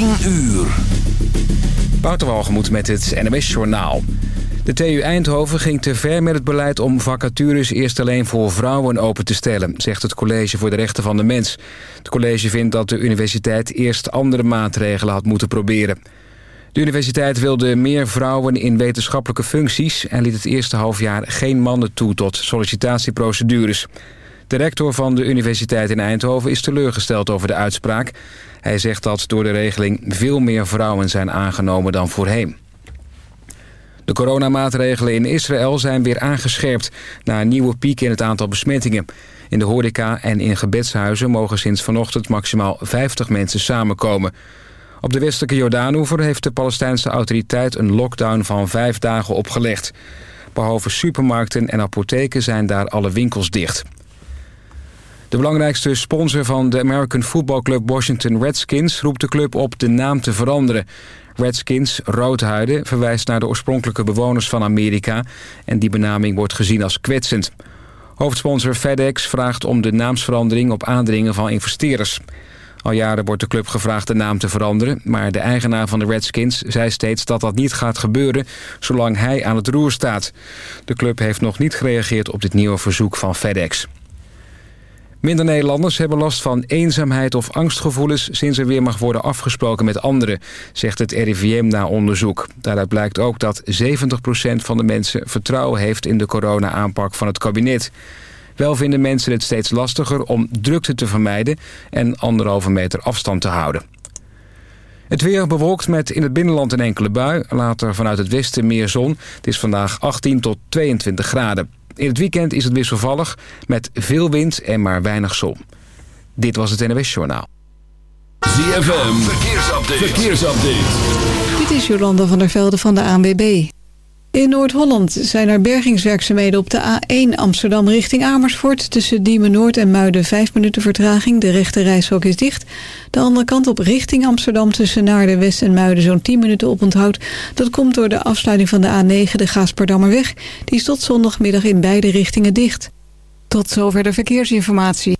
10 uur. Wouter met het NMS Journaal. De TU Eindhoven ging te ver met het beleid om vacatures eerst alleen voor vrouwen open te stellen, zegt het College voor de Rechten van de Mens. Het college vindt dat de universiteit eerst andere maatregelen had moeten proberen. De universiteit wilde meer vrouwen in wetenschappelijke functies... en liet het eerste halfjaar geen mannen toe tot sollicitatieprocedures. De rector van de universiteit in Eindhoven is teleurgesteld over de uitspraak. Hij zegt dat door de regeling veel meer vrouwen zijn aangenomen dan voorheen. De coronamaatregelen in Israël zijn weer aangescherpt... na een nieuwe piek in het aantal besmettingen. In de horeca en in gebedshuizen mogen sinds vanochtend maximaal 50 mensen samenkomen. Op de westelijke Jordaanoever heeft de Palestijnse autoriteit... een lockdown van vijf dagen opgelegd. Behalve supermarkten en apotheken zijn daar alle winkels dicht. De belangrijkste sponsor van de American Football Club Washington Redskins... roept de club op de naam te veranderen. Redskins, roodhuiden, verwijst naar de oorspronkelijke bewoners van Amerika... en die benaming wordt gezien als kwetsend. Hoofdsponsor FedEx vraagt om de naamsverandering op aandringen van investeerders. Al jaren wordt de club gevraagd de naam te veranderen... maar de eigenaar van de Redskins zei steeds dat dat niet gaat gebeuren... zolang hij aan het roer staat. De club heeft nog niet gereageerd op dit nieuwe verzoek van FedEx. Minder Nederlanders hebben last van eenzaamheid of angstgevoelens... sinds er weer mag worden afgesproken met anderen, zegt het RIVM na onderzoek. Daaruit blijkt ook dat 70% van de mensen vertrouwen heeft... in de corona-aanpak van het kabinet. Wel vinden mensen het steeds lastiger om drukte te vermijden... en anderhalve meter afstand te houden. Het weer bewolkt met in het binnenland een enkele bui. Later vanuit het westen meer zon. Het is vandaag 18 tot 22 graden. In het weekend is het wisselvallig met veel wind en maar weinig zon. Dit was het NWS Journaal. ZFM, verkeersupdate. verkeersupdate. Dit is Jolanda van der Velde van de ANWB. In Noord-Holland zijn er bergingswerkzaamheden op de A1 Amsterdam richting Amersfoort. Tussen Diemen Noord en Muiden 5 minuten vertraging. De rechte reishok is dicht. De andere kant op richting Amsterdam tussen Naarden West en Muiden zo'n 10 minuten op onthoud. Dat komt door de afsluiting van de A9, de Gaasperdammerweg. Die is tot zondagmiddag in beide richtingen dicht. Tot zover de verkeersinformatie.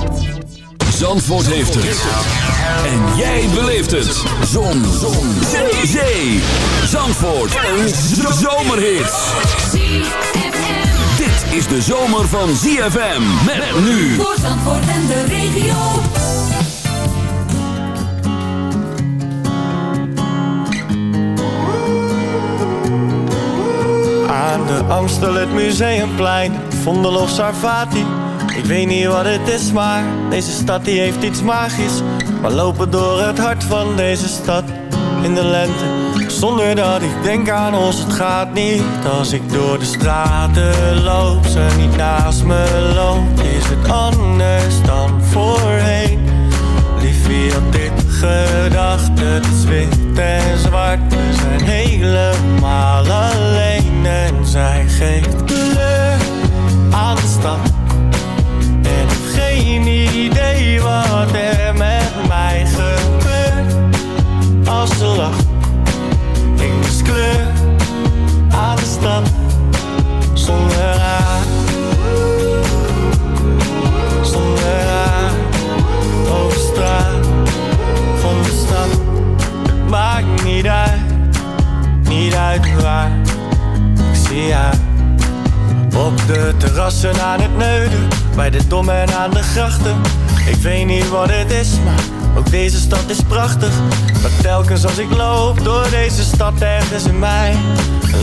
Zandvoort heeft het. En jij beleeft het. Zon. Zon. Zee. Zee. Zandvoort. Een zomerhit. Dit is de zomer van ZFM. Met nu. Voor Zandvoort en de regio. Aan de Amstel, het Museumplein, Vondel of Sarvati ik weet niet wat het is, maar deze stad die heeft iets magisch. We lopen door het hart van deze stad in de lente. Zonder dat ik denk aan ons, het gaat niet. Als ik door de straten loop, ze niet naast me loopt. Is het anders dan voorheen? Liefie had dit gedacht, het is wit en zwart. We zijn helemaal alleen en zij geeft kleur de terrassen aan het neuden bij de dom en aan de grachten. Ik weet niet wat het is, maar ook deze stad is prachtig. Maar telkens als ik loop door deze stad ergens in mij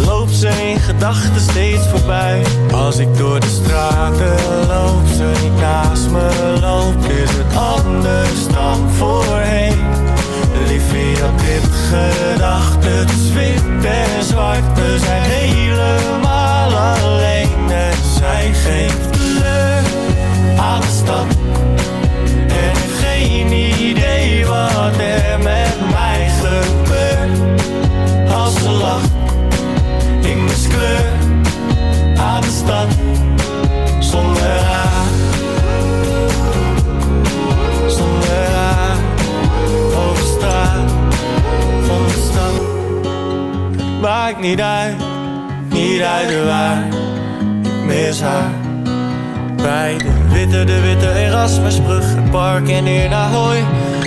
Loopt ze in gedachten steeds voorbij. Als ik door de straten loop, ze niet naast me loopt Is het anders dan voorheen. Liefie had dit gedacht, het is en zwart We zijn helemaal zij geeft kleur aan de stad. En geen idee wat er met mij gebeurt als ze lacht. Ik mis kleur aan de stad zonder haar. Zonder haar overstaan van de stad. Maakt niet uit, niet uit de waar Mis haar. Bij de witte, de witte Erasmusbrug, het park en hier naar Hooi.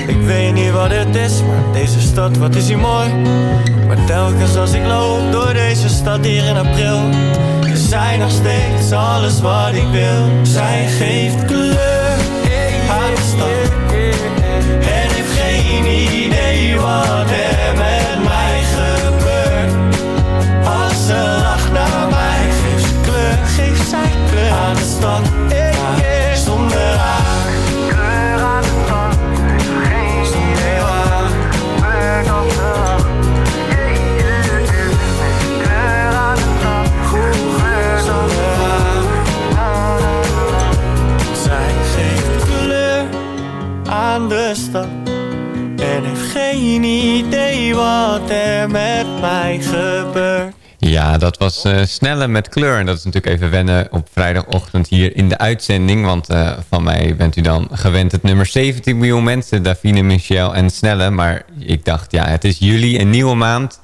Ik weet niet wat het is, maar deze stad, wat is hier mooi. Maar telkens als ik loop door deze stad hier in april, is zij nog steeds alles wat ik wil. Zij geeft kleur aan de stad. En heeft geen idee wat kleur aan de stad. Maar zonder haar. Kleur aan de stad, geen idee waar. Gebeurt als. Kleur aan de stad, zonder haar. Zij geeft kleur aan de stad En heeft geen idee wat er met mij gebeurt Ja, dat was eh Snelle met kleur. En dat is natuurlijk even wennen op vrijdagochtend hier in de uitzending. Want eh, van mij bent u dan gewend het nummer 17 miljoen mensen. Davine, Michel en Snelle. Maar ik dacht, ja, het is juli, een nieuwe maand.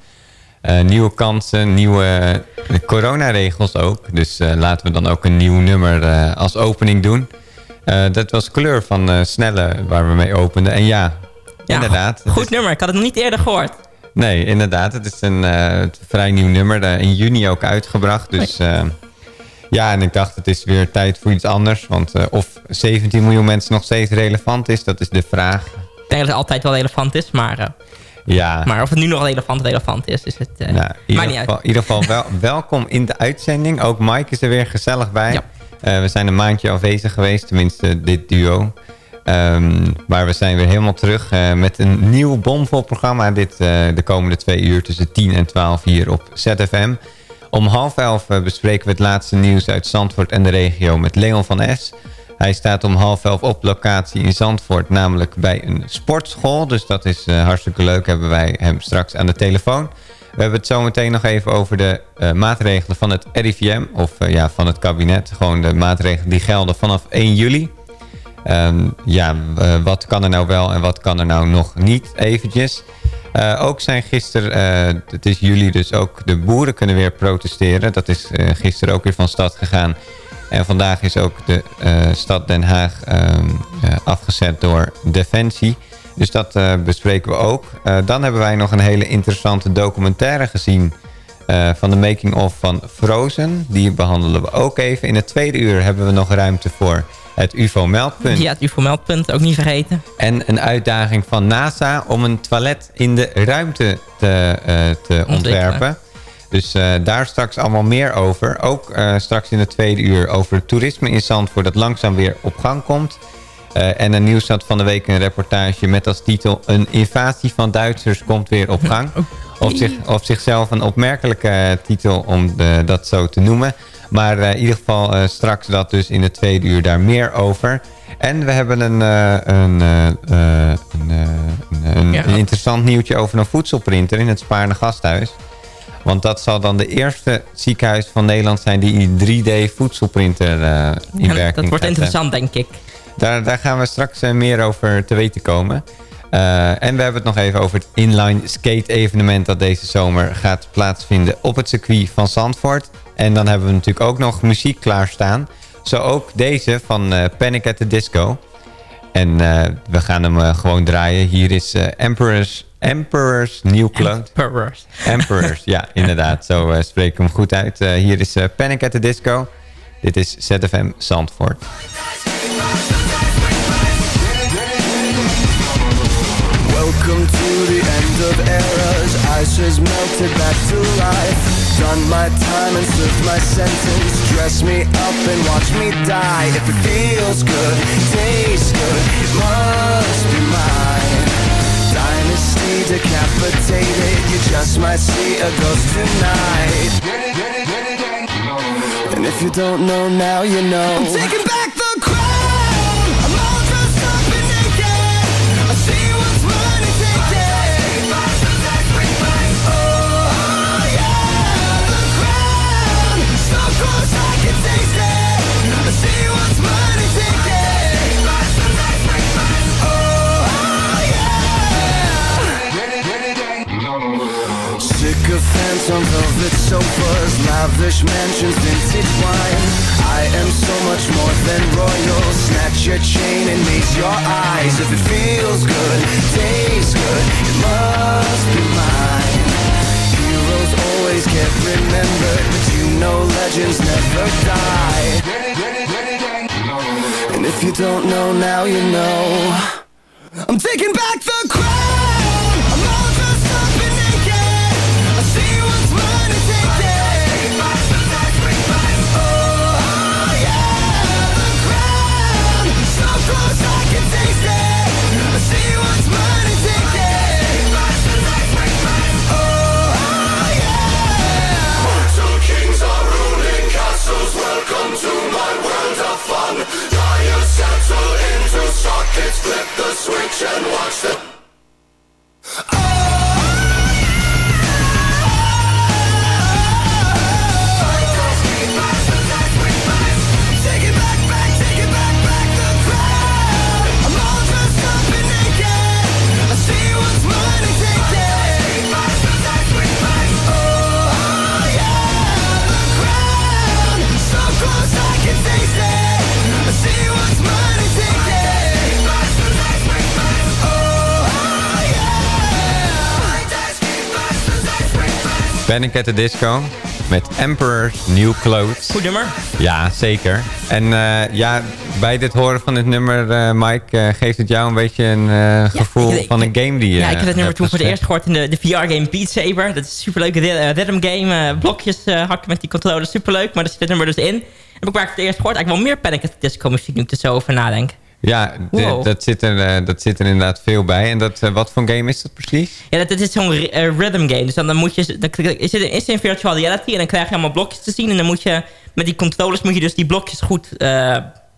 Eh, nieuwe kansen, nieuwe coronaregels ook. Dus laten we dan ook een nieuw nummer als opening doen. Dat was kleur van Snelle waar we mee openden. En ja, Ja, inderdaad. Goed is- nummer, ik had het nog niet eerder gehoord. Nee, inderdaad. Het is een eh, vrij nieuw nummer. eh, in juni ook uitgebracht. Dus eh, ja, en ik dacht het is weer tijd voor iets anders. Want eh, of 17 miljoen mensen nog steeds relevant is, dat is de vraag. Ik denk dat het altijd wel relevant is, maar, eh, Ja, maar of het nu nog relevant relevant is, is het... eh, nou, in, maakt ieder niet uit. geval, in ieder geval wel, welkom in de uitzending. Ook Mike is er weer gezellig bij. Ja. Eh, we zijn een maandje afwezig geweest, tenminste dit duo. Ehm, maar we zijn weer helemaal terug eh, met een nieuw bomvol programma. Dit, eh, de komende twee uur tussen 10 en 12 hier op ZFM. Om half elf eh, bespreken we het laatste nieuws uit Zandvoort en de regio met Leon van S. Hij staat om half elf op locatie in Zandvoort, namelijk bij een sportschool. Dus dat is hartstikke leuk, hebben wij hem straks aan de telefoon. We hebben het zometeen nog even over de maatregelen van het RIVM, of ja, van het kabinet. Gewoon de maatregelen die gelden vanaf 1 juli. Ehm, ja, eh, wat kan er nou wel en wat kan er nou nog niet eventjes. Eh, ook zijn gisteren, eh, het is juli dus ook, de boeren kunnen weer protesteren. Dat is eh, gisteren ook weer van stad gegaan. En vandaag is ook de stad Den Haag ehm, eh, afgezet door Defensie. Dus dat bespreken we ook. Dan hebben wij nog een hele interessante documentaire gezien... van de making-of van Frozen. Die behandelen we ook even. In het tweede uur hebben we nog ruimte voor het UFO-meldpunt. Ja, het UFO-meldpunt, ook niet vergeten. En een uitdaging van NASA om een toilet in de ruimte te, eh, te ontwerpen. Dus eh, daar straks allemaal meer over. Ook eh, straks in het tweede uur over het toerisme in Zandvoort... dat langzaam weer op gang komt. En een nieuws had van de week een reportage met als titel... Een invasie van Duitsers komt weer op gang. Op, zich, op zichzelf een opmerkelijke titel om de, dat zo te noemen. Maar eh, in ieder geval eh, straks dat dus in het tweede uur daar meer over. En we hebben een, eh, een, een, een, Ja. interessant nieuwtje over een voedselprinter in het Spaarne Gasthuis. Want dat zal dan de eerste ziekenhuis van Nederland zijn die een 3D voedselprinter in Ja, werking dat wordt interessant, denk ik. daar, daar gaan we straks meer over te weten komen. En we hebben het nog even over het inline skate evenement dat deze zomer gaat plaatsvinden op het circuit van Zandvoort. En dan hebben we natuurlijk ook nog muziek klaarstaan. Zo ook deze van eh, Panic at the Disco. En eh, we gaan hem eh, gewoon draaien. Hier is eh, Emperor's, Emperor's New Clone. Perverse. Emperors, ja, inderdaad. Zo eh, spreek ik hem goed uit. Eh, hier is eh, Panic at the Disco. Dit is ZFM Zandvoort. Welcome to the end of eras Has melted back to life. Done my time and served my sentence. Dress me up and watch me die. If it feels good, tastes good It must be mine. Dynasty decapitated. You just might see a ghost tonight. And if you don't know now, you know. I'm taking back Yeah Sycophants on velvet sofas, lavish mansions, vintage wine. I am so much more than royal. Snatch your chain and raise your eyes. If it feels good, tastes good, it must be mine. Heroes always get remembered, but you know legends never die. And if you don't know now, you know. I'm taking back the crown. The switch and watch the Panic at the Disco met Emperor's New Clothes. Goed nummer. Ja, zeker. En eh, ja, bij dit horen van dit nummer, eh, Mike, eh, geeft het jou een beetje een gevoel ik- van een game die je Ja, ik heb het nummer toen voor het eerst gehoord in de, de VR-game Beat Saber. Dat is een superleuke rhythm game. blokjes hakken met die controller, superleuk. Maar daar zit het nummer dus in. Heb ik waar ik het eerst gehoord. Eigenlijk wel meer Panic at the Disco muziek nu ik er zo over nadenk. Ja, Wow. dat, zit er, eh, dat zit er inderdaad veel bij. En dat, eh, wat voor game is dat precies? Ja, dat, dat is zo'n eh, rhythm game. Dus dan, dan moet je... Dan, is het is in virtual reality en dan krijg je allemaal blokjes te zien. En dan moet je... Met die controllers moet je dus die blokjes goed...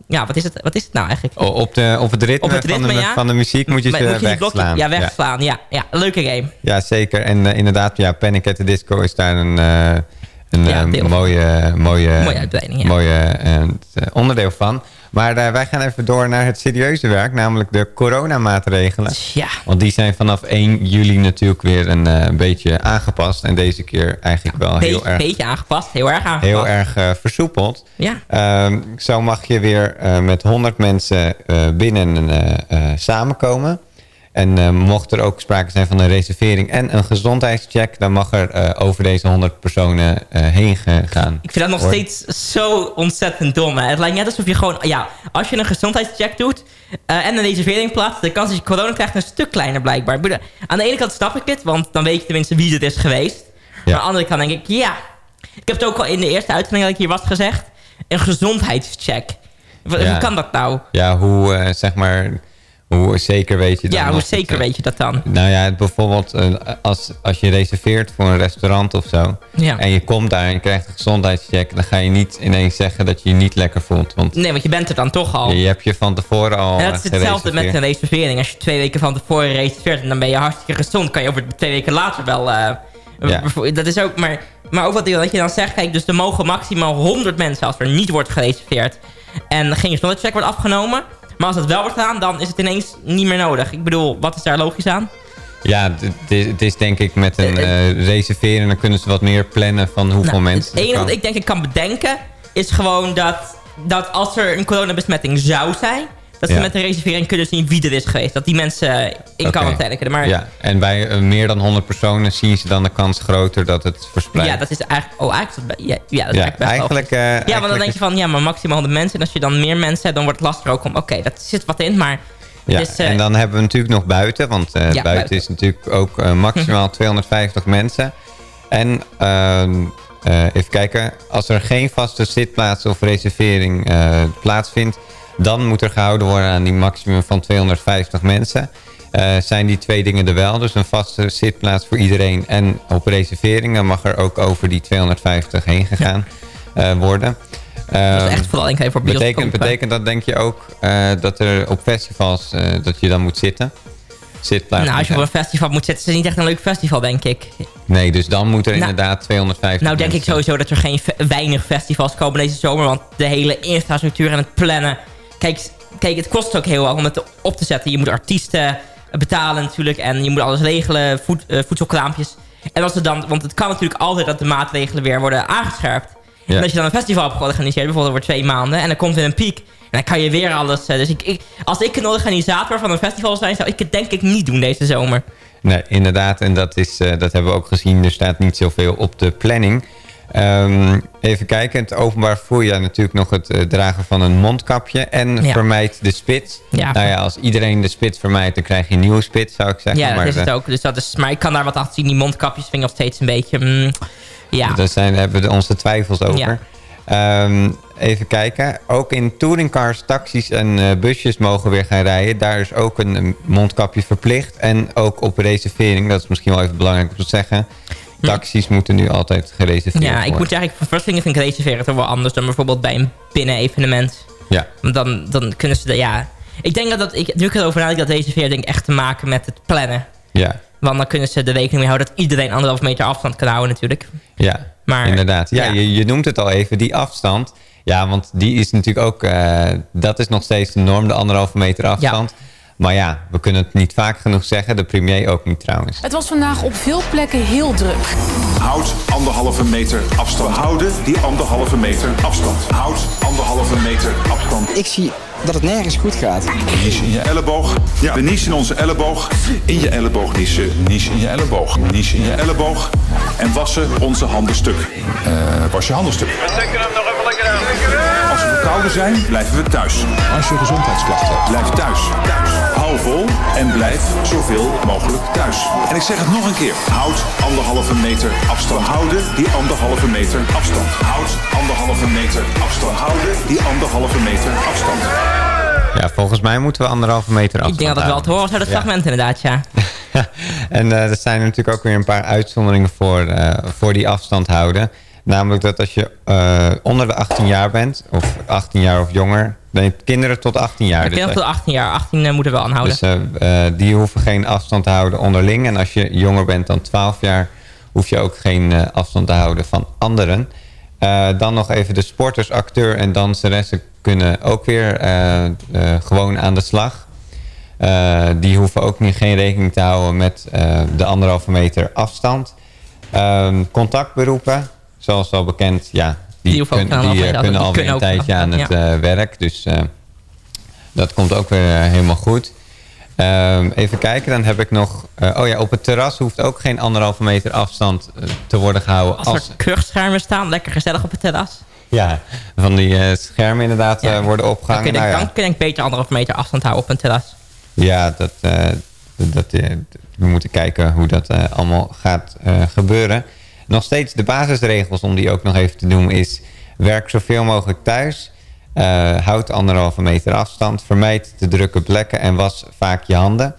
ja, wat is, het, wat is het nou eigenlijk? O- op, de, op het ritme, Op het ritme, van, de, ja. van de muziek moet je ze moet je wegslaan. Ja, wegslaan. Ja, ja, leuke game. Ja, zeker. En inderdaad, ja, Panic at the Disco is daar een, een Ja, mooie, mooie, Mooie uitbreiding, ja. mooie onderdeel van. Maar eh, wij gaan even door naar het serieuze werk, namelijk de coronamaatregelen. Ja. Want die zijn vanaf 1 juli natuurlijk weer een eh, beetje aangepast. En deze keer eigenlijk wel heel erg, beetje aangepast. Heel erg aangepast. heel erg eh, versoepeld. Ja. Ehm, zo mag je weer met 100 mensen binnen samenkomen. En eh, mocht er ook sprake zijn van een reservering en een gezondheidscheck... dan mag er eh, over deze 100 personen eh, heen gaan. Ik vind dat nog worden. steeds zo ontzettend dom. Hè? Het lijkt net alsof je gewoon... Ja, als je een gezondheidscheck doet... en een reservering plaatst... de kans dat je corona krijgt een stuk kleiner blijkbaar. Aan de ene kant snap ik het... want dan weet je tenminste wie het is geweest. Maar aan de andere kant denk ik... Ja, ik heb het ook al in de eerste uitzending dat ik hier was gezegd... een gezondheidscheck. Wat- Ja. Hoe kan dat nou? Ja, hoe, zeg maar, hoe zeker weet je dan Ja, hoe het, zeker weet je dat dan? Nou ja, bijvoorbeeld eh, als, als je reserveert voor een restaurant of zo... Ja. en je komt daar en je krijgt een gezondheidscheck... dan ga je niet ineens zeggen dat je je niet lekker voelt. Want Nee, want je bent er dan toch al. je, je hebt je van tevoren al En dat is hetzelfde met een reservering. Als je twee weken van tevoren reserveert... en dan ben je hartstikke gezond... kan je over twee weken later wel... eh, Ja. Dat is ook... Maar, maar ook wat je- wat je dan zegt... Kijk, dus er mogen maximaal 100 mensen... als er niet wordt gereserveerd... en geen gezondheidscheck wordt afgenomen... Maar als het wel wordt gedaan, dan is het ineens niet meer nodig. Ik bedoel, wat is daar logisch aan? Ja, het is denk ik met een Eh, eh reserveren... dan kunnen ze wat meer plannen van hoeveel Nou, mensen... Het enige wat ik denk ik kan bedenken... is gewoon dat, dat als er een coronabesmetting zou zijn... dat ze Ja. met de reservering kunnen zien wie er is geweest. Dat die mensen in Oké. quarantaine kunnen. Maar Ja, en bij eh, meer dan 100 personen zien ze dan de kans groter dat het verspreidt. Ja, dat is eigenlijk... Oh, eigenlijk ja, ja, dat is Ja, eigenlijk best eigenlijk, eh. Ja, want dan eigenlijk denk je van... Ja, maar maximaal 100 mensen. En als je dan meer mensen hebt, dan wordt het lastiger ook om... Oké, dat zit wat in, maar... Ja, is, eh, en dan hebben we natuurlijk nog buiten. Want buiten, buiten. is natuurlijk ook maximaal 250 mensen. En ehm, eh, even kijken. Als er geen vaste zitplaats of reservering plaatsvindt... dan moet er gehouden worden aan die maximum van 250 mensen. Eh, zijn die twee dingen er wel. Dus een vaste zitplaats voor iedereen. En op reserveringen mag er ook over die 250 heen gegaan eh, worden. dat is Ehm, echt vooral denk ik voor. Betekent, betekent dat denk je ook eh, dat er op festivals dat je dan moet zitten? Zitplaats Nou, als je op een festival moet zitten... is het niet echt een leuk festival, denk ik. Nee, dus dan moet er Nou, inderdaad 250 Nou, denk ik sowieso dat er geen weinig festivals komen deze zomer. Want de hele infrastructuur en het plannen... Kijk, kijk het kost ook heel wat om het op te zetten. Je moet artiesten betalen natuurlijk. En je moet alles regelen. Voed, eh, voedselkraampjes. En als er dan, want het kan natuurlijk altijd dat de maatregelen weer worden aangescherpt. Ja. En als je dan een festival hebt georganiseerd, bijvoorbeeld over twee maanden, en dan komt weer een piek, en dan kan je weer alles. eh, dus ik, ik, als ik een organisator van een festival zou zijn, zou ik het denk ik niet doen deze zomer. Nee, inderdaad. En dat, is, eh, dat hebben we ook gezien. Er staat niet zoveel op de planning. Ehm, even kijken. Het openbaar. Ja, natuurlijk nog het eh, dragen van een mondkapje. En Ja. vermijd de spits. Ja. Nou ja, als iedereen de spits vermijdt, dan krijg je een nieuwe spits, zou ik zeggen. Ja, dat is het ook. Dus dat is, maar ik kan daar wat achter zien. Die mondkapjes vind ik nog steeds een beetje... mm, ja. Daar zijn, hebben we onze twijfels over. Ja. Ehm, even kijken. Ook in touringcars, taxis en eh, busjes mogen weer gaan rijden. Daar is ook een mondkapje verplicht. En ook op reservering, dat is misschien wel even belangrijk om te zeggen. Taxis moeten nu altijd gereserveerd ja, ik worden. moet eigenlijk... Voor first dingen vind ik reserveren toch wel anders dan bijvoorbeeld bij een binnen-evenement. Ja, Want dan, dan kunnen ze... De, ja. Ik denk dat dat... Ik, nu ik erover nadenk, dat reserveren denk echt te maken met het plannen. ja, Want dan kunnen ze de rekening mee houden dat iedereen anderhalf meter afstand kan houden natuurlijk. ja. Maar, inderdaad. Ja, ja. Je, je noemt het al even, die afstand. Ja, want die is natuurlijk ook... eh, dat is nog steeds de norm, de anderhalve meter afstand. Maar ja, we kunnen het niet vaak genoeg zeggen. De premier ook niet trouwens. Het was vandaag op veel plekken heel druk. Houd anderhalve meter afstand. Houden die anderhalve meter afstand. Houd anderhalve meter afstand. Ik zie dat het nergens goed gaat. Nies in je elleboog. Ja. We niezen in onze elleboog. In je elleboog niezen. Nies in je elleboog. Nies in je elleboog. En wassen onze handen stuk. Eh, was je handen stuk. Verkouden zijn, blijven we thuis. Als je gezondheidsklachten hebt, blijf thuis. thuis. Hou vol en blijf zoveel mogelijk thuis. En ik zeg het nog een keer. Houd anderhalve meter afstand. We houden die anderhalve meter afstand. Houd anderhalve meter afstand. We houden die anderhalve meter afstand. Ja, volgens mij moeten we anderhalve meter afstand ik denk dat het wel te horen het Ja. fragment inderdaad, ja. en eh, er zijn natuurlijk ook weer een paar uitzonderingen voor, eh, voor die afstand houden. Namelijk dat als je eh, onder de 18 jaar bent, of 18 jaar of jonger, nee, kinderen tot 18 jaar. Dus, tot 18 jaar. 18 eh, moeten we aanhouden. dus eh, die hoeven geen afstand te houden onderling. En als je jonger bent dan 12 jaar, hoef je ook geen afstand te houden van anderen. Dan nog even de sporters, acteur en danseressen kunnen ook weer gewoon aan de slag. Die hoeven ook niet, geen rekening te houden met de anderhalve meter afstand. Ehm, contactberoepen, zoals al bekend, ja, die, Die kun- die, anderhalve eh, kunnen alweer een tijdje aan het eh, werk. Dus eh, dat komt ook weer helemaal goed. Ehm, even kijken, dan heb ik nog... oh ja, op het terras hoeft ook geen anderhalve meter afstand te worden gehouden. Als er kurkschermen staan, lekker gezellig op het terras. ja, van die eh, schermen inderdaad Ja. eh, worden Dan opgehangen. kun, je, Nou dan kun je beter anderhalf meter afstand houden op een terras. Ja, dat, dat, we moeten kijken hoe dat allemaal gaat gebeuren. Nog steeds de basisregels om die ook nog even te doen is... werk zoveel mogelijk thuis. eh, houd anderhalve meter afstand. Vermijd de drukke plekken en was vaak je handen.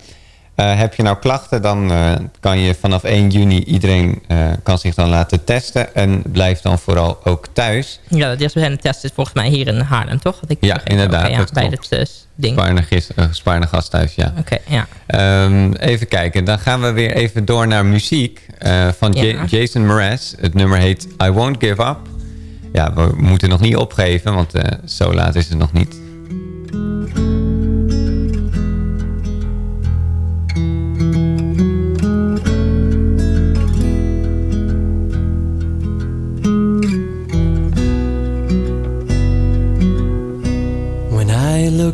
Eh, heb je nou klachten, dan eh, kan je vanaf 1 juni... iedereen eh, kan zich dan laten testen. En blijf dan vooral ook thuis. Ja, de eerste test is volgens mij hier in Haarlem, toch? Had ik Ja, begrepen. inderdaad, Oké, ja, dat bij klopt. het ding. Oké, Spaarne, gasthuis, ja. ja. Ehm, even kijken, dan gaan we weer even door naar muziek van Ja- Ja. Jason Mraz. Het nummer heet I Won't Give Up. Ja, we moeten nog niet opgeven, want zo laat is het nog niet.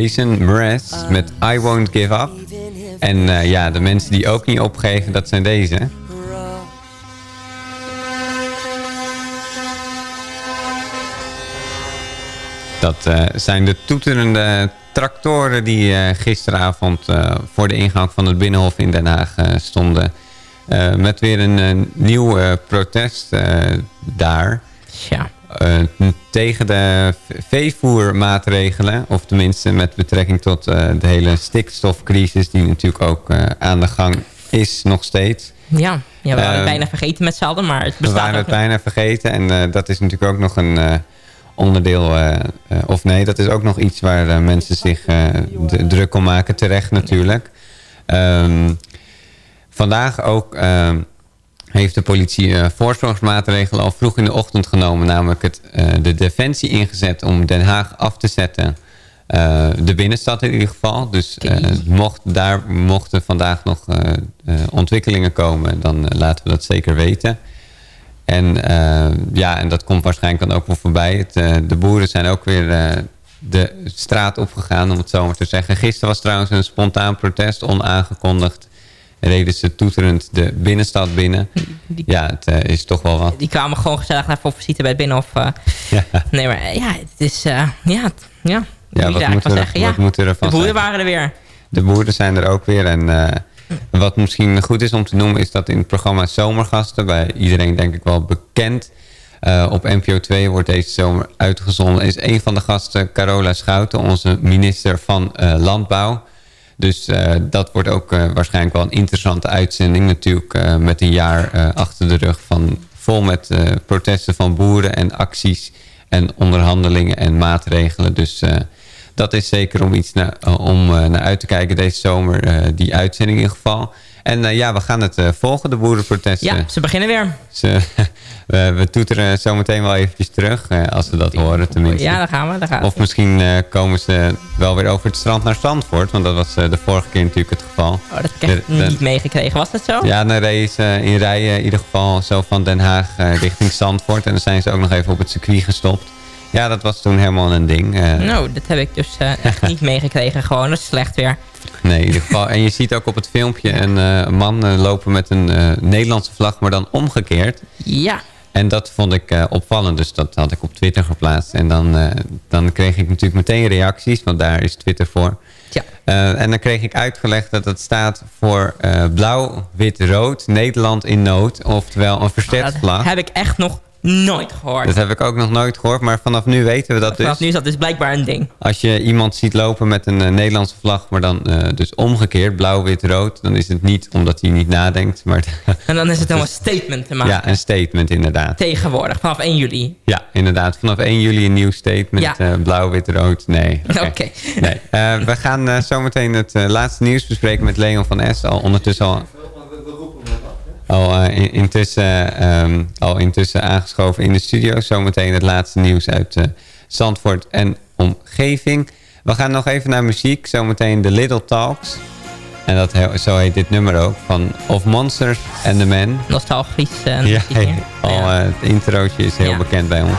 Jason Mraz met I Won't Give Up. En eh, ja, de mensen die ook niet opgeven, dat zijn deze. Dat eh, zijn de toeterende tractoren die eh, gisteravond voor de ingang van het Binnenhof in Den Haag stonden. Met weer een eh, nieuw protest daar. Ja. Eh, tegen de veevoermaatregelen. Of tenminste met betrekking tot eh, de hele stikstofcrisis die natuurlijk ook eh, aan de gang is nog steeds. Ja, ja we waren het Ehm, bijna vergeten met z'n allen, maar het We bestaat waren ook het nog. bijna vergeten en dat is natuurlijk ook nog een onderdeel... of nee, dat is ook nog iets waar mensen zich druk om maken. Terecht natuurlijk. Ehm, vandaag ook ehm, heeft de politie eh, voorzorgsmaatregelen al vroeg in de ochtend genomen. Namelijk het, eh, de defensie ingezet om Den Haag af te zetten. Eh, de binnenstad in ieder geval. Dus mocht, daar mochten vandaag nog ontwikkelingen komen, dan laten we dat zeker weten. En ja, en dat komt waarschijnlijk dan ook wel voorbij. Het, de boeren zijn ook weer de straat opgegaan, om het zo maar te zeggen. Gisteren was trouwens een spontaan protest, onaangekondigd. Reden ze toeterend de binnenstad binnen. Ja, het eh, is toch wel wat. Die kwamen gewoon gezellig op visite bij het Binnenhof. eh. Ja. Nee, maar ja, het is... eh, ja, het- ja. Ja, wat moet, er, zeggen, wat ja. moet er De boeren waren er weer. De boeren zijn er ook weer. En wat misschien goed is om te noemen... is dat in het programma Zomergasten... bij iedereen denk ik wel bekend... op NPO 2 wordt deze zomer uitgezonden... is een van de gasten Carola Schouten... onze minister van Landbouw. Dus eh, dat wordt ook eh, waarschijnlijk wel een interessante uitzending... natuurlijk eh, met een jaar achter de rug... van vol met protesten van boeren en acties... en onderhandelingen en maatregelen. Dus... dat is zeker om iets naar, om naar uit te kijken deze zomer. die uitzending in ieder geval. En eh, ja, we gaan het eh, volgen, de boerenprotesten. Ja, ze beginnen weer. Ze, we, we toeteren zometeen wel eventjes terug, eh, als we dat horen tenminste. Ja, daar gaan we. Daar gaan we. Of misschien komen ze wel weer over het strand naar Zandvoort. Want dat was de vorige keer natuurlijk het geval. Oh, dat heb ik niet meegekregen. Was dat zo? Ja, dan reden ze in rijen in ieder geval zo van Den Haag richting Zandvoort. En dan zijn ze ook nog even op het circuit gestopt. Ja, dat was toen helemaal een ding. eh. Nou, dat heb ik dus eh, echt niet meegekregen. Gewoon, dat is slecht weer. Nee, in ieder geval. En je ziet ook op het filmpje een eh, man lopen met een Nederlandse vlag, maar dan omgekeerd. Ja. En dat vond ik opvallend, dus dat had ik op Twitter geplaatst. En dan, dan kreeg ik natuurlijk meteen reacties, want daar is Twitter voor. Ja. En dan kreeg ik uitgelegd dat het staat voor blauw, wit, rood, Nederland in nood. Oftewel een verzetsvlag. Dat heb ik echt nog nooit gehoord. Dat heb ik ook nog nooit gehoord, maar vanaf nu weten we dat dus. Vanaf nu is dat dus blijkbaar een ding. Als je iemand ziet lopen met een eh, Nederlandse vlag, maar dan eh, dus omgekeerd, blauw, wit, rood, dan is het niet omdat hij niet nadenkt. Maar En dan is het helemaal een statement te maken. ja, een statement inderdaad. Tegenwoordig, vanaf 1 juli. Ja, inderdaad. Vanaf 1 juli een nieuw statement. Ja. eh, blauw, wit, rood. Nee. Oké. nee. We gaan eh, zometeen het laatste nieuws bespreken met Leon van S. Al ondertussen al... Al, eh, in- intussen, ehm, al intussen aangeschoven in de studio. Zometeen het laatste nieuws uit eh, Zandvoort en omgeving. We gaan nog even naar muziek. Zometeen de Little Talks. En dat, he- zo heet dit nummer ook. Van Of Monsters and the Men. Nostalgisch. eh, Ja, muziekje. al, het introotje is heel Ja. bekend bij ons.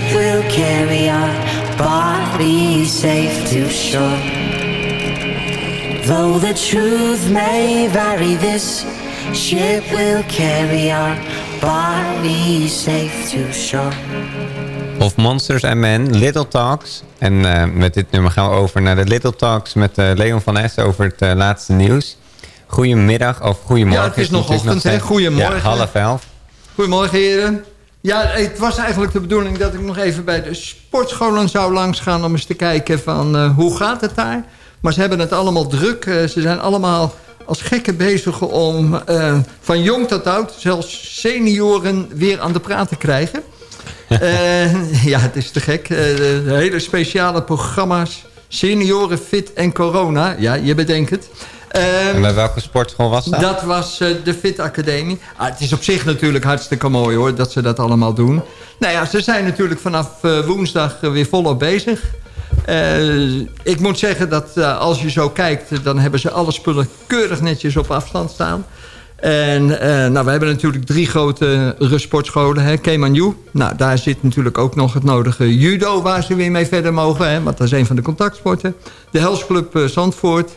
ship will carry our bodies safe to shore. Though the truth may vary, this ship will carry our bodies safe to shore. Of Monsters and Men, Little Talks. En eh, met dit nummer gaan we over naar de Little Talks met eh, Leon van Es over het eh, laatste nieuws. Goedemiddag of goedemorgen. Ja, het is nog ochtend, hè? Goedemorgen. Ja, half elf. Goedemorgen heren. Ja, het was eigenlijk de bedoeling dat ik nog even bij de sportscholen zou langsgaan... om eens te kijken van eh, hoe gaat het daar. Maar ze hebben het allemaal druk. Eh, ze zijn allemaal als gekken bezig om eh, van jong tot oud... zelfs senioren weer aan de praat te krijgen. Ja, het is te gek. De hele speciale programma's. Senioren Fit en Corona. Ja, je bedenkt het. Ehm, En bij welke sportschool was dat? dat was eh, de Fit Academie. Ah, het is op zich natuurlijk hartstikke mooi hoor, dat ze dat allemaal doen. Nou ja, ze zijn natuurlijk vanaf eh, woensdag eh, weer volop bezig. Ik moet zeggen dat als je zo kijkt... dan hebben ze alle spullen keurig netjes op afstand staan. En nou, we hebben natuurlijk drie grote rustsportscholen. hè, Kemanju. Nou, daar zit natuurlijk ook nog het nodige judo... waar ze weer mee verder mogen. Hè, want dat is een van de contactsporten. De Helsclub Zandvoort...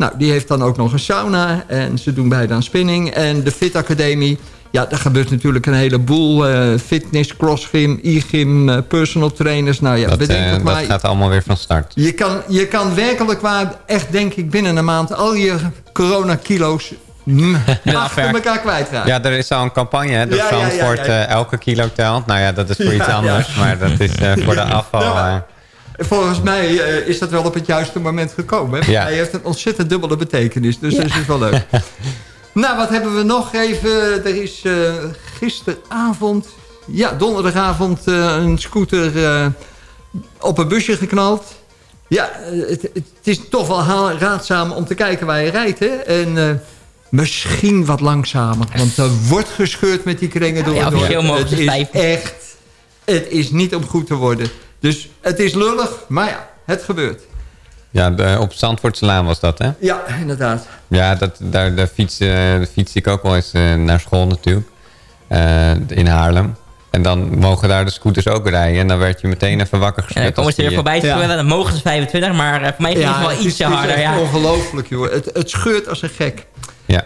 Nou, die heeft dan ook nog een sauna. En ze doen beide aan spinning. En de Fit Academie. Ja, daar gebeurt natuurlijk een heleboel. eh fitness, crossgym, e-gym, eh, personal trainers. Nou ja, dat, bedenk eh, het maar. dat gaat allemaal weer van start. Je kan, je kan werkelijk waar, echt denk ik binnen een maand... al je coronakilo's mm, achter elkaar kwijtraken. Ja, er is al een campagne hè, door Ja, ja, ja, Zandvoort ja, ja. elke kilo telt. Nou ja, dat is voor iets Ja, anders. ja. Maar dat is voor de afval... Ja, eh, Volgens mij eh, is dat wel op het juiste moment gekomen. Hè? Ja. Hij heeft een ontzettend dubbele betekenis. Dus dat is wel leuk. nou, wat hebben we nog even? Er is eh, gisteravond... Ja, donderdagavond eh, een scooter eh, op een busje geknald. Ja, het, het is toch wel raadzaam om te kijken waar je rijdt. Hè? En eh, misschien wat langzamer. Want er wordt gescheurd met die kringen door. Ja, mogen Het is echt... Het is niet om goed te worden. Dus het is lullig, maar ja, het gebeurt. ja, de- op Zandvoortselaan was dat, hè? Ja, inderdaad. Ja, dat, daar, daar, fiets, daar fiets ik ook wel eens eh, naar school natuurlijk. Eh, in Haarlem. En dan mogen daar de scooters ook rijden. En dan werd je meteen even wakker geschud. dan komen ze die, voorbij te Dan mogen ze 25, maar eh, voor mij ging het wel ietsje het is harder. echt Ja. ongelooflijk, joh. Het, het scheurt als een gek. Ja.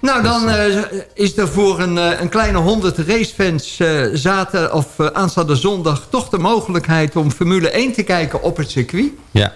Nou, dan eh, is er voor een, eh, een kleine honderd racefans eh zaten, of eh, aanstaande zondag toch de mogelijkheid om Formule 1 te kijken op het circuit. Ja.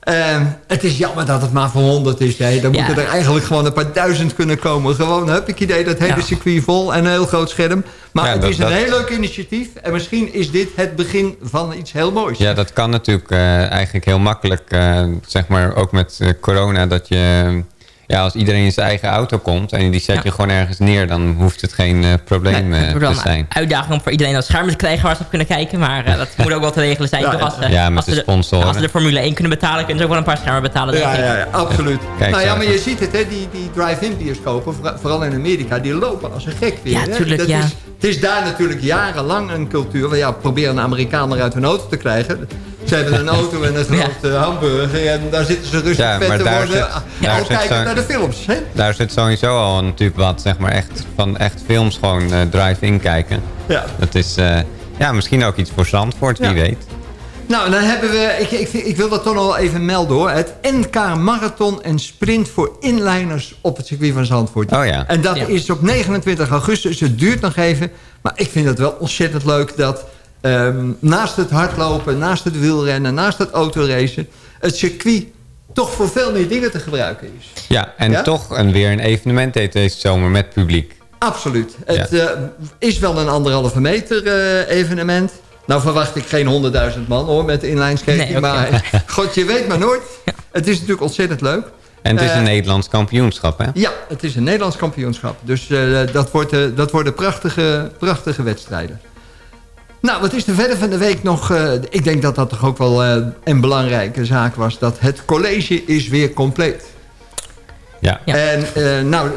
Eh, het is jammer dat het maar voor 100 is. Hè. Dan Ja. moeten er eigenlijk gewoon een paar duizend kunnen komen. Gewoon, heb ik idee, dat hele Ja. circuit vol en een heel groot scherm. Maar Ja, het dat- is een dat- heel leuk initiatief. En misschien is dit het begin van iets heel moois. Ja, dat kan natuurlijk eh, eigenlijk heel makkelijk. eh, zeg maar ook met eh, corona. Dat je, ja, als iedereen in zijn eigen auto komt en die zet Ja. je gewoon ergens neer, dan hoeft het geen eh, probleem Nee, eh, het wordt wel te zijn. een uitdaging om voor iedereen dat schermen te krijgen waar ze op kunnen kijken. Maar eh, dat moet ook wel te regelen zijn. Ja, toch? Als, ze- ja, met als de. Als ze de Formule 1 kunnen betalen, kunnen ze ook wel een paar schermen betalen. Denk Ja, ik. ja, ja, absoluut. Kijk, nou ja, maar je ziet het, hè, die, die drive-in bioscopen, vooral- vooral in Amerika, die lopen als een gek weer. Ja, tuurlijk, Dat ja. Is, het is daar natuurlijk jarenlang een cultuur. Want ja, probeer een Amerikaan eruit hun auto te krijgen. Ze hebben een auto en een grote hamburger en daar zitten ze rustig Ja, vet maar te daar worden. zit- Al daar zit kijken zo- naar de films. Hè? Daar zit sowieso al natuurlijk wat, zeg maar, echt van echt films gewoon eh, drive-in kijken. Ja. Dat is eh, ja, misschien ook iets voor Zandvoort, wie Ja. weet. Nou, dan hebben we, ik, ik, ik wil dat toch nog wel even melden hoor. Het NK Marathon en Sprint voor inliners op het circuit van Zandvoort. Oh ja. En dat Ja. is op 29 augustus. Het duurt nog even. Maar ik vind het wel ontzettend leuk dat ehm, naast het hardlopen, naast het wielrennen, naast het autoracen... het circuit toch voor veel meer dingen te gebruiken is. Ja, en Ja? toch een, weer een evenement heeft deze zomer met publiek. Absoluut. Het eh, is wel een anderhalve meter eh, evenement. Nou verwacht ik geen 100.000 man hoor met inline skating. Nee. Maar god, je weet maar nooit. Het is natuurlijk ontzettend leuk. En het is Eh, een Nederlands kampioenschap, hè? Ja, het is een Nederlands kampioenschap. Dus eh, dat, wordt, eh, dat worden prachtige, prachtige wedstrijden. Nou, wat is er verder van de week nog? eh, ik denk dat dat toch ook wel eh, een belangrijke zaak was. Dat het college is weer compleet. Ja. Ja. En eh, nou,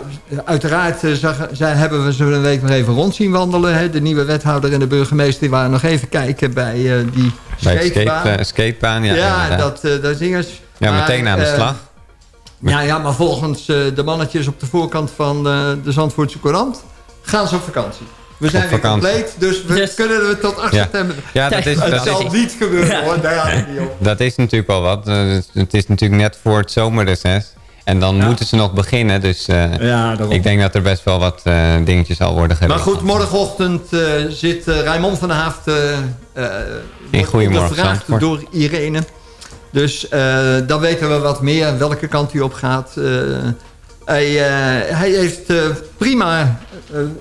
uiteraard zag, zij, hebben we ze een week nog even rond zien wandelen. Hè. De nieuwe wethouder en de burgemeester die waren nog even kijken bij eh, die Bij de skatebaan. skate, skatebaan, ja. ja, dat, eh dat zingen ze. ja, Maar, meteen aan de slag. ja, ja, maar volgens eh, de mannetjes op de voorkant van eh, de Zandvoortse Courant... gaan ze op vakantie. We zijn Op weer compleet, dus we Dus- kunnen we tot 8 Ja. september... Ja, dat is, Het dat, zal is, niet gebeuren hoor, daar gaat het niet om. dat is natuurlijk wel wat. Eh, Het is natuurlijk net voor het zomerreces. En dan moeten ze nog beginnen. Dus eh, Ja, ik denk dat er best wel wat eh, dingetjes al worden Maar geregeld. goed, morgenochtend eh, zit Raymond van der eh, eh, Goedemorgen, ondervraagd Zandvoort. door Irene. Dus eh, dan weten we wat meer welke kant hij op gaat. Eh, hij, eh, hij heeft eh, prima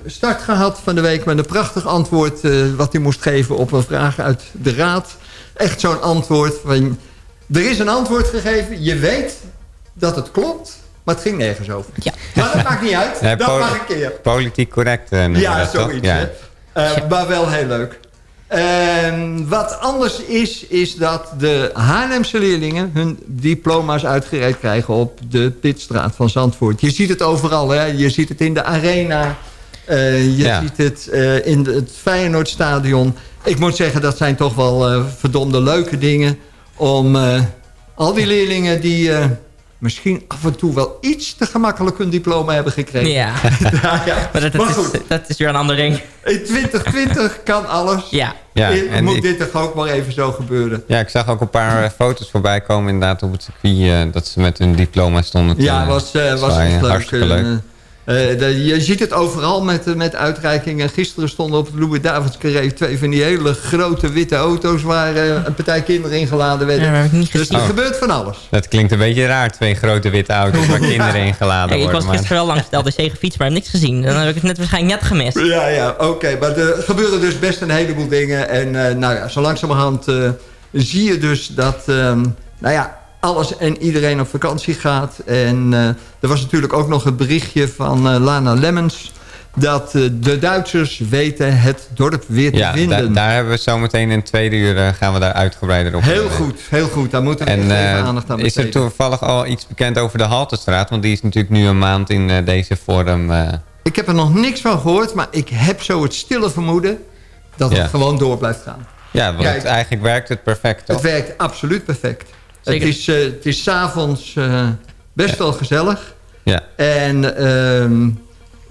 start gehad van de week met een prachtig antwoord... eh, wat hij moest geven op een vraag uit de raad. Echt zo'n antwoord van... Er is een antwoord gegeven, je weet dat het klopt... maar het ging nergens over. Ja. Maar dat maakt niet uit, dat mag een keer. Politiek correct. eh, Ja, zoiets. Ja. Eh, Maar wel heel leuk. En wat anders is, is dat de Haarlemse leerlingen hun diploma's uitgereikt krijgen op de Pitstraat van Zandvoort. Je ziet het overal, hè? je ziet het in de arena, eh, je Ja. ziet het eh, in het Feyenoordstadion. Ik moet zeggen, dat zijn toch wel eh, verdomde leuke dingen om al die leerlingen die misschien af en toe wel iets te gemakkelijk hun diploma hebben gekregen. Ja. ja, ja. Maar dat, Maar is, dat is weer een ander ding. In 2020 kan alles. Ja. Ja, en moet ik- dit toch ook maar even zo gebeuren. Ja, ik zag ook een paar foto's voorbij komen inderdaad op het circuit... dat ze met hun diploma stonden te Ja, was, eh, was echt leuk. Hartstikke leuk. Eh, de- je ziet het overal met, eh, met uitreikingen. Gisteren stonden op het Louis Davids Carré... twee van die hele grote witte auto's... waar eh, een partij kinderen ingeladen werden. Ja, dat heb ik niet dus er Oh. gebeurt van alles. Dat klinkt een beetje raar, twee grote witte auto's waar kinderen in geladen Hey, ik worden. was gisteren wel langs de LDC gefietst, maar heb niks gezien. Dan heb ik het net waarschijnlijk net gemist. Ja, ja, oké. maar er gebeuren dus best een heleboel dingen. En eh, nou ja, zo langzamerhand eh, zie je dus dat... ehm, nou ja, alles en iedereen op vakantie gaat. En eh, er was natuurlijk ook nog het berichtje van eh, Lana Lemmens... dat eh, de Duitsers weten het dorp weer te Ja, vinden. daar hebben we zometeen in tweede uur gaan we daar uitgebreider op. Heel goed, heel goed. Daar moeten we En even aandacht aan is er besteden. toevallig al iets bekend over de Haltestraat? Want die is natuurlijk nu een maand in deze vorm. Ik heb er nog niks van gehoord... maar ik heb zo het stille vermoeden... dat Ja. het gewoon door blijft gaan. ja, want Kijk. eigenlijk werkt het perfect, toch? Het werkt absoluut perfect. Zeker. Het is, eh, het is s'avonds eh best wel gezellig. Ja. En ehm,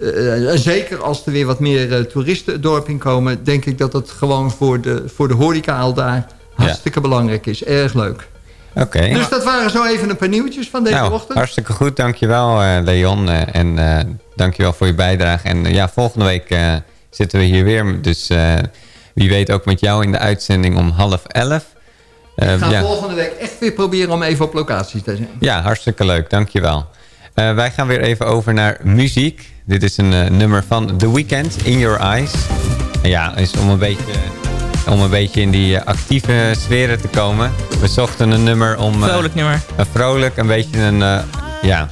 eh, zeker als er weer wat meer toeristen het dorp in komen... denk ik dat het gewoon voor de, voor de horeca al daar hartstikke belangrijk is. Erg leuk. Oké. Dus dat waren zo even een paar nieuwtjes van deze Nou, ochtend. hartstikke goed. Dankjewel eh Leon. en dankjewel voor je bijdrage. En ja, volgende week zitten we hier weer. Dus wie weet ook met jou in de uitzending om half elf. Eh, Ik ga ja. volgende week echt weer proberen om even op locatie te zijn. Ja, hartstikke leuk. Dankjewel. Eh wij gaan weer even over naar muziek. Dit is een eh, nummer van The Weeknd, In Your Eyes. En ja, is om een beetje, om een beetje in die eh, actieve sferen te komen. We zochten een nummer om... eh, Vrolijk nummer. Een vrolijk, een beetje een... eh, ja,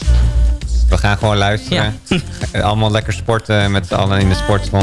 we gaan gewoon luisteren. Allemaal lekker sporten met z'n allen in de sportschool.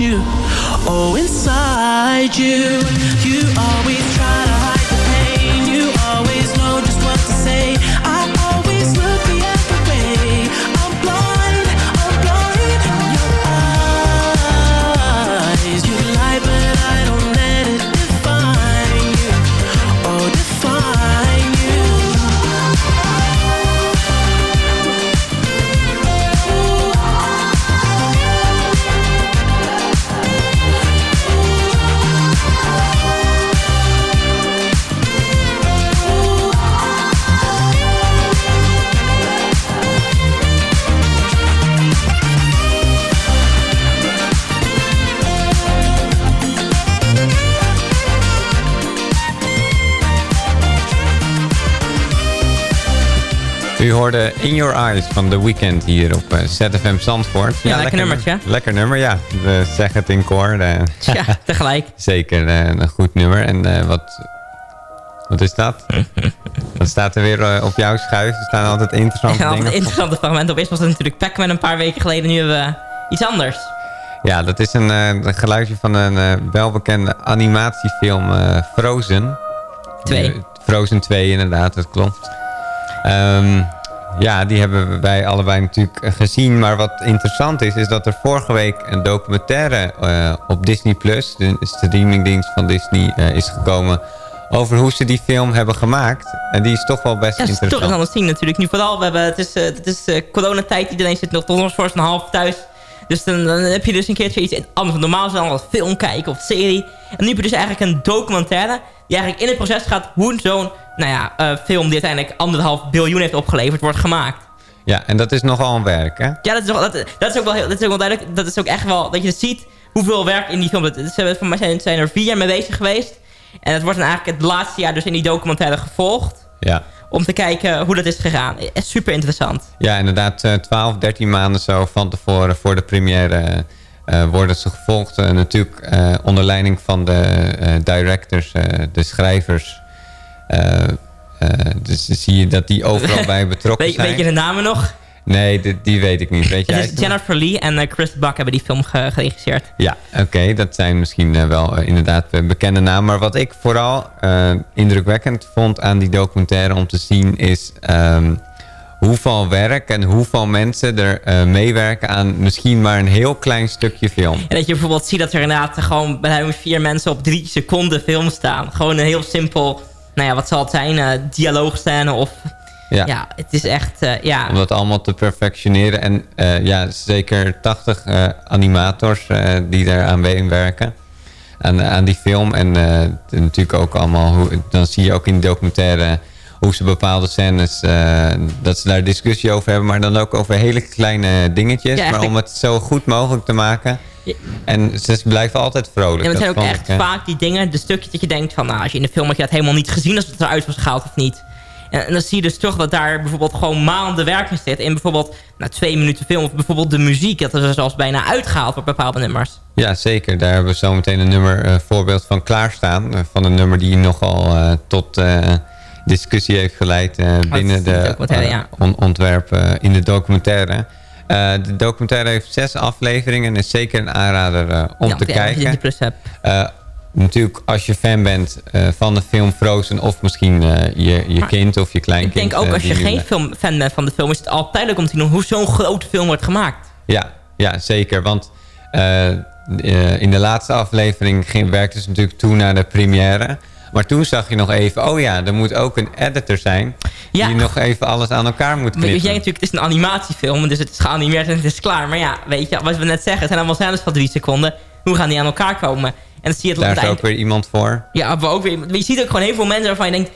you. Oh, inside you, hoorde In Your Eyes van The Weeknd hier op eh, ZFM Zandvoort. Ja, lekker nummertje. Lekker nummer, ja. We zeggen het in koor. eh. Ja, tegelijk. Zeker, eh, een goed nummer. En wat, wat is dat? wat staat er weer op jouw schuif? Er staan altijd interessante Ja, dingen. interessante fragment. Op eerst was het natuurlijk Pac-Man een paar weken geleden. Nu hebben we iets anders. Ja, dat is een, een geluidje van een welbekende animatiefilm Frozen. Twee. Frozen 2, inderdaad, dat klopt. Ehm, ja, die hebben wij allebei natuurlijk eh, gezien. Maar wat interessant is, is dat er vorige week een documentaire eh, op Disney+, Plus, de streamingdienst van Disney, eh, is gekomen over hoe ze die film hebben gemaakt. En die is toch wel best Ja, dat is toch interessant. anders zien natuurlijk. Nu vooral, we hebben, het is, het is coronatijd. Iedereen zit nog tot ons voor zijn half thuis. Dus dan, dan heb je dus een keertje iets anders. Normaal al een film kijken of serie. En nu heb je dus eigenlijk een documentaire... die eigenlijk in het proces gaat hoe zo'n nou ja, eh, film... die uiteindelijk anderhalf biljoen heeft opgeleverd, wordt gemaakt. Ja, en dat is nogal een werk, hè? Ja, dat is, dat, dat is ook wel heel, dat is ook wel duidelijk. Dat is ook echt wel dat je ziet hoeveel werk in die film... Ze hebben, voor mij zijn, zijn er vier jaar mee bezig geweest. En het wordt dan eigenlijk het laatste jaar dus in die documentaire gevolgd. Ja. Om te kijken hoe dat is gegaan. Super interessant. Ja, inderdaad, eh, 12, 13 maanden zo van tevoren voor de première eh, worden ze gevolgd. Eh, natuurlijk eh, onder leiding van de eh, directors, eh, de schrijvers. Eh, eh, dus zie je dat die overal bij betrokken Weet, zijn. weet je de namen nog? Nee, die, die weet ik niet. Weet jij? Jennifer Lee en eh, Chris Buck hebben die film ge- geregisseerd. Ja, oké. dat zijn misschien eh, wel eh, inderdaad eh, bekende namen. Maar wat ik vooral eh, indrukwekkend vond aan die documentaire om te zien... is ehm, hoeveel werk en hoeveel mensen er eh, meewerken aan misschien maar een heel klein stukje film. En dat je bijvoorbeeld ziet dat er inderdaad gewoon bij vier mensen op drie seconden film staan. Gewoon een heel simpel, nou ja, wat zal het zijn? eh dialoogscène of... Ja. Ja. het is echt, eh, ja... Om dat allemaal te perfectioneren. En ja, zeker 80 eh, animators die daar aan meewerken. Aan, aan die film. En natuurlijk ook allemaal... Hoe, dan zie je ook in de documentaire hoe ze bepaalde scènes... eh, dat ze daar discussie over hebben. Maar dan ook over hele kleine dingetjes. Ja, maar om het zo goed mogelijk te maken. En ze blijven altijd vrolijk. Ja, het zijn ook echt ik, vaak die dingen, de stukjes dat je denkt van... Nou, als je in de film had je dat helemaal niet gezien als het eruit was gehaald of niet. En, en dan zie je dus toch dat daar bijvoorbeeld gewoon maanden werk in zit. In bijvoorbeeld nou, twee minuten film of bijvoorbeeld de muziek. Dat er zelfs bijna uitgehaald wordt bepaalde nummers. Ja, zeker. Daar hebben we zo meteen een nummer eh, voorbeeld van klaarstaan. Eh, van een nummer die nogal tot discussie heeft geleid eh, binnen in de eh, ja. on- ontwerpen in de documentaire. Eh, de documentaire heeft zes afleveringen en is zeker een aanrader eh, om Ja, te kijken. Disney Plus hebt. Eh, natuurlijk, als je fan bent eh, van de film Frozen of misschien eh, je, je Maar kind of je Ik kleinkind. denk ook eh, als je geen film, fan bent van de film... is het altijd leuk om te zien hoe zo'n grote film wordt gemaakt. Ja, ja zeker. Want eh, eh, in de laatste aflevering ging, werkte ze natuurlijk toe naar de première. Maar toen zag je nog even... oh ja, er moet ook een editor zijn... Ja. die nog even alles aan elkaar moet Weet knippen. je, natuurlijk, het is een animatiefilm, dus het is geanimeerd en het is klaar. Maar ja, weet je, wat we net zeggen, het zijn allemaal scènes van drie seconden. Hoe gaan die aan elkaar komen? En dan zie je het Daar is ook weer iemand voor. Ja, maar ook weer, je ziet ook gewoon heel veel mensen waarvan je denkt...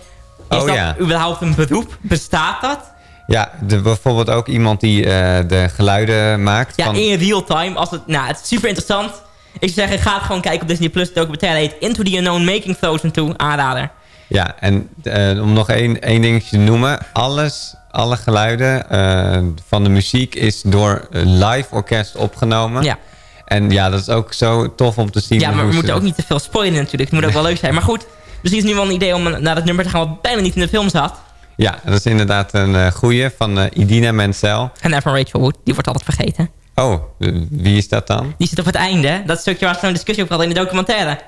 Is Oh dat ja. überhaupt een beroep? Bestaat dat? Ja, de, bijvoorbeeld ook iemand die eh, de geluiden maakt. Ja, van, in real time. Als het, nou, het is super interessant. Ik zou zeggen, ga het gewoon kijken op Disney Plus. De documentaire heet Into the Unknown Making Frozen 2. Aanrader. Ja, en eh, om nog één, één dingetje te noemen. Alles, alle geluiden eh, van de muziek is door een live orkest opgenomen. Ja. En ja, dat is ook zo tof om te zien. Ja, maar we moeten ook niet te veel spoilen natuurlijk. Het moet ook wel leuk zijn. Maar goed, misschien is het nu wel een idee om naar het nummer te gaan... wat bijna niet in de film zat. Ja, dat is inderdaad een eh goeie van eh, Idina Menzel. En van Rachel Wood, die wordt altijd vergeten. Oh, wie is dat dan? Die zit op het einde. Dat stukje waar ze zo'n discussie over hadden in de documentaire.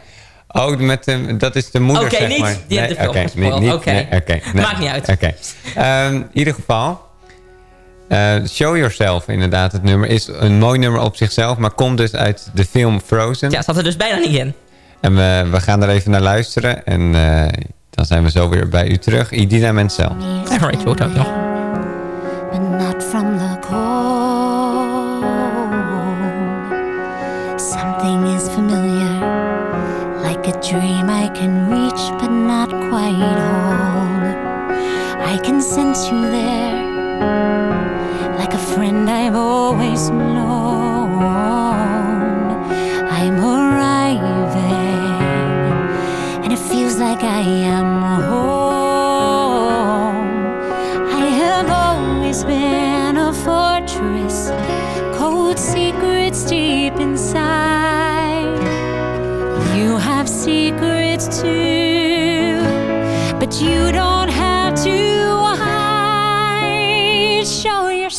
Oh, met de, dat is de moeder, Oké, zeg niet. maar. Die heeft de film oké, gespoild. niet- Oké. nee, oké, nee. Maakt niet uit. Oké. Ehm, in ieder geval... eh, Show Yourself, inderdaad, het nummer. Is een mooi nummer op zichzelf, maar komt dus uit de film Frozen. Ja, zat er dus bijna niet in. En we, we gaan er even naar luisteren. En eh, dan zijn we zo weer bij u terug. Idina Menzel. En Rachel ook nog. Dream I can reach but not quite hold. I can sense you there, like a friend I've always known.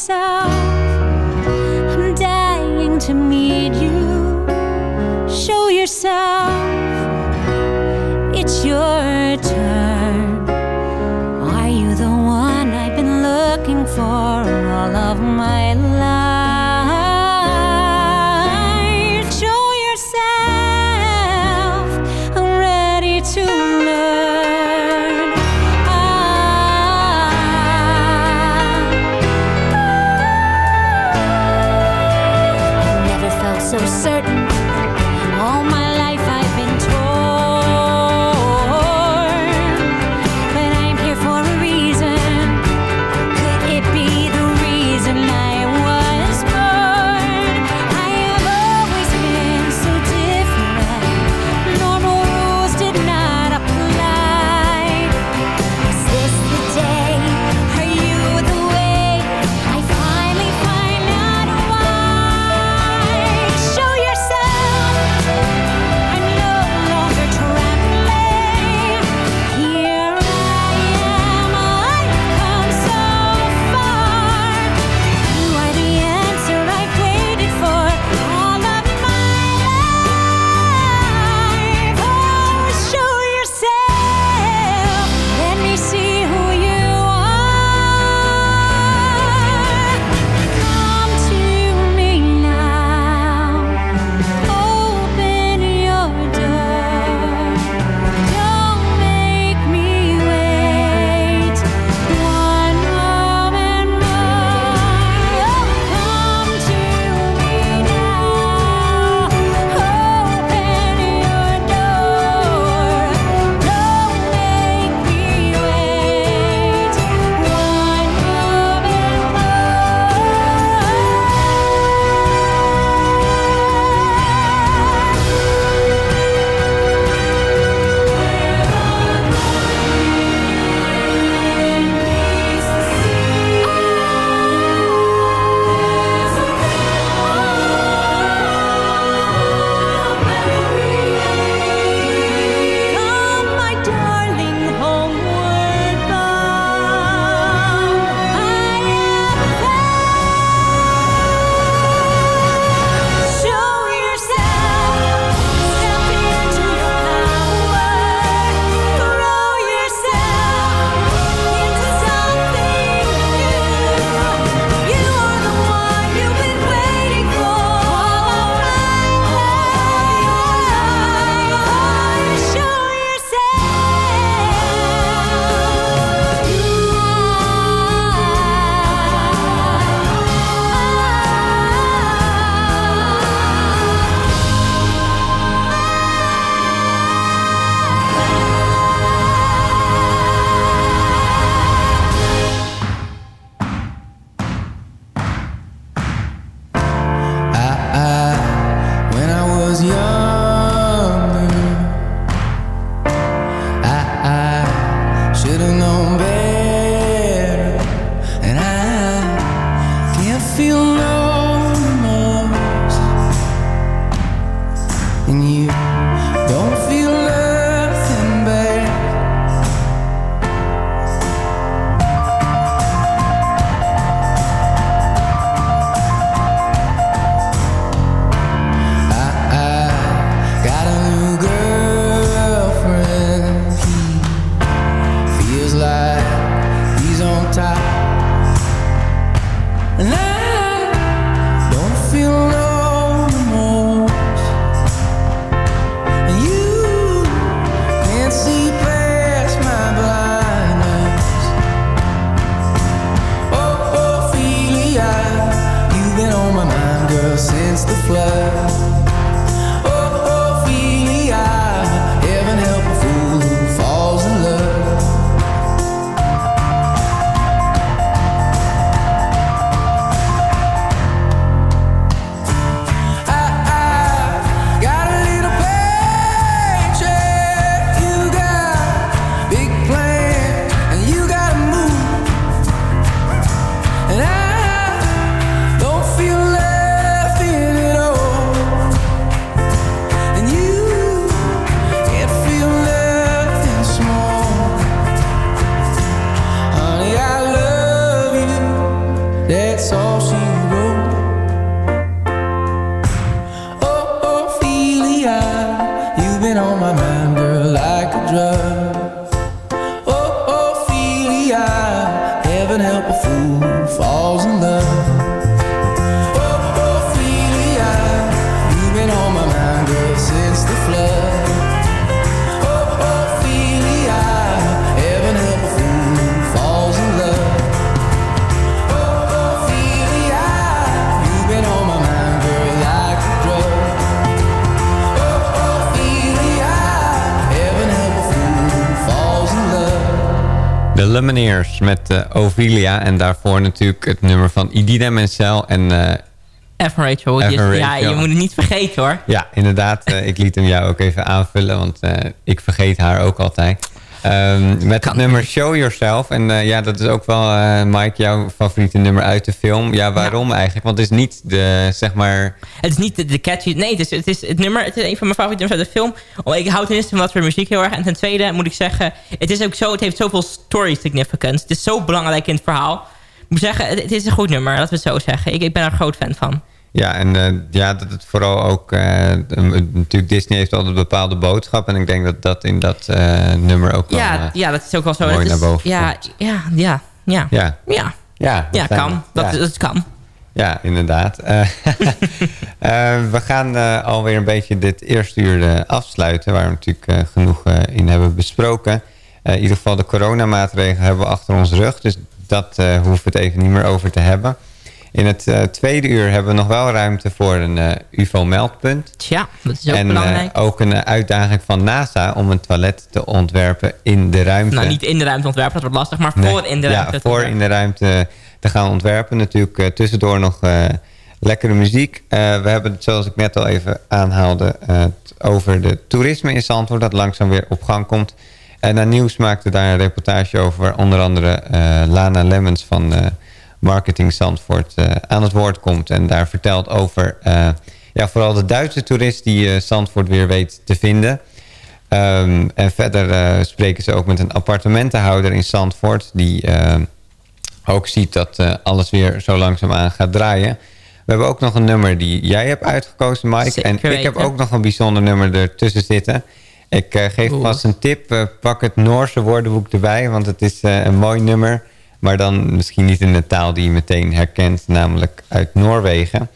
Yourself. I'm dying to meet you. Show yourself. Lumineers met eh, Ophelia. En daarvoor natuurlijk het nummer van Idina Menzel en... eh, Even Rachel. Even Je- Ja, Rachel. je moet het niet vergeten hoor. Ja, inderdaad. eh, ik liet hem jou ook even aanvullen, want ik vergeet haar ook altijd. Ehm, met het nummer Show Yourself. En eh, ja, dat is ook wel, eh, Mike, jouw favoriete nummer uit de film. Ja, waarom eigenlijk? Want het is niet de, zeg maar... Het is niet de, de catchy... Nee, het is, het is het nummer... Het is een van mijn favoriete nummers uit de film. Oh, ik hou ten eerste van dat voor muziek heel erg. En ten tweede moet ik zeggen... Het is ook zo... Het heeft zoveel story significance. Het is zo belangrijk in het verhaal. Ik moet zeggen, het, het is een goed nummer. Laten we het zo zeggen. Ik, ik ben er een groot fan van. Ja, en eh, ja, dat het vooral ook... eh, natuurlijk, Disney heeft altijd een bepaalde boodschap. En ik denk dat dat in dat eh, nummer ook wel... Ja, eh, ja, dat is ook wel zo. mooi is, naar boven ja, ja, ja, ja. Ja. Ja, Ja, ja dat kan. Dat, ja. dat kan. Ja, inderdaad. We gaan alweer een beetje dit eerste uur afsluiten... waar we natuurlijk genoeg in hebben besproken. In ieder geval de coronamaatregelen hebben we achter ons rug. Dus dat hoeven we het even niet meer over te hebben. In het eh, tweede uur hebben we nog wel ruimte voor een eh, UFO-meldpunt. Tja, dat is ook en belangrijk. eh, ook een eh, uitdaging van NASA om een toilet te ontwerpen in de ruimte. Nou, niet in de ruimte ontwerpen, dat wordt lastig. Maar Nee, voor in de ruimte. Ja, voor in de ruimte te gaan ontwerpen. Natuurlijk eh, tussendoor nog eh, lekkere muziek. Eh, we hebben het, zoals ik net al even aanhaalde... eh, het over de toerisme in Zandvoort... dat langzaam weer op gang komt. En naar Nieuws maakte daar een reportage over... onder andere eh, Lana Lemmens van eh, Marketing Zandvoort eh, aan het woord komt. En daar vertelt over... eh, ja, vooral de Duitse toerist die eh, Zandvoort weer weet te vinden... Ehm, en verder spreken ze ook met een appartementenhouder in Zandvoort... die ook ziet dat alles weer zo langzaamaan gaat draaien. We hebben ook nog een nummer die jij hebt uitgekozen, Mike. Zeker en ik heb ook nog een bijzonder nummer ertussen zitten. Ik geef Oeh. vast een tip. pak het Noorse woordenboek erbij, want het is een mooi nummer. Maar dan misschien niet in de taal die je meteen herkent, namelijk uit Noorwegen.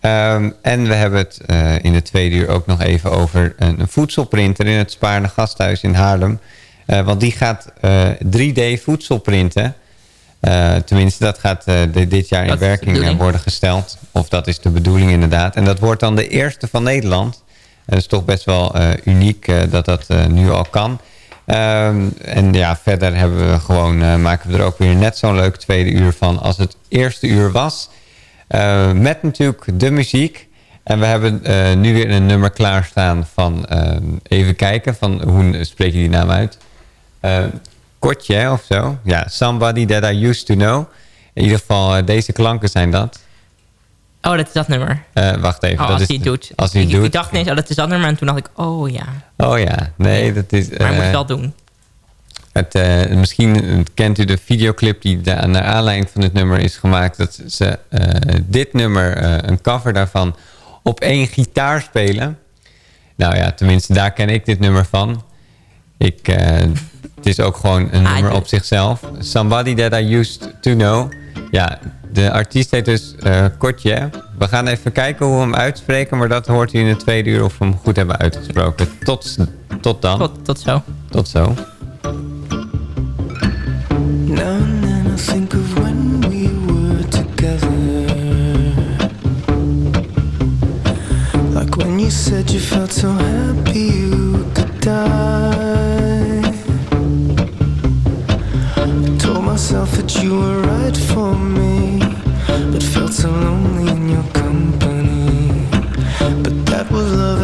Ehm, en we hebben het eh, in de tweede uur ook nog even over een, een voedselprinter in het Spaarne Gasthuis in Haarlem. Eh, want die gaat eh, 3D voedsel printen. Eh, tenminste, dat gaat de- dit jaar in Dat werking worden gesteld. Of dat is de bedoeling inderdaad. En dat wordt dan de eerste van Nederland. En dat is toch best wel uniek dat dat nu al kan. Ehm, en ja, verder hebben we gewoon, eh, maken we er ook weer net zo'n leuk tweede uur van als het eerste uur was. Eh, met natuurlijk de muziek. En we hebben eh, nu weer een nummer klaarstaan van, ehm, even kijken, van hoe spreek je die naam uit? Hè, of zo. Ja, Somebody That I Used To Know. In ieder geval, eh, deze klanken zijn dat. Oh, dat is dat nummer. Eh, wacht even. Oh, dat als is hij het doet. Als hij ik, doet. ik dacht ineens, oh, dat is dat nummer. En toen dacht ik, oh ja. Oh ja, nee, dat is... Maar moet eh, het wel doen. Het, eh, misschien kent u de videoclip die naar aanleiding van dit nummer is gemaakt. Dat ze eh, dit nummer, eh, een cover daarvan, op één gitaar spelen. Nou ja, tenminste, daar ken ik dit nummer van. Ik, eh, het is ook gewoon een nummer op zichzelf. Somebody That I Used To Know. Ja, de artiest heet dus eh Kotje. We gaan even kijken hoe we hem uitspreken. Maar dat hoort u in het tweede uur of we hem goed hebben uitgesproken. Tot, tot dan. Tot, tot zo. Tot zo. Now and then I think of when we were together. Like when you said you felt so happy you could die. I told myself that you were that was love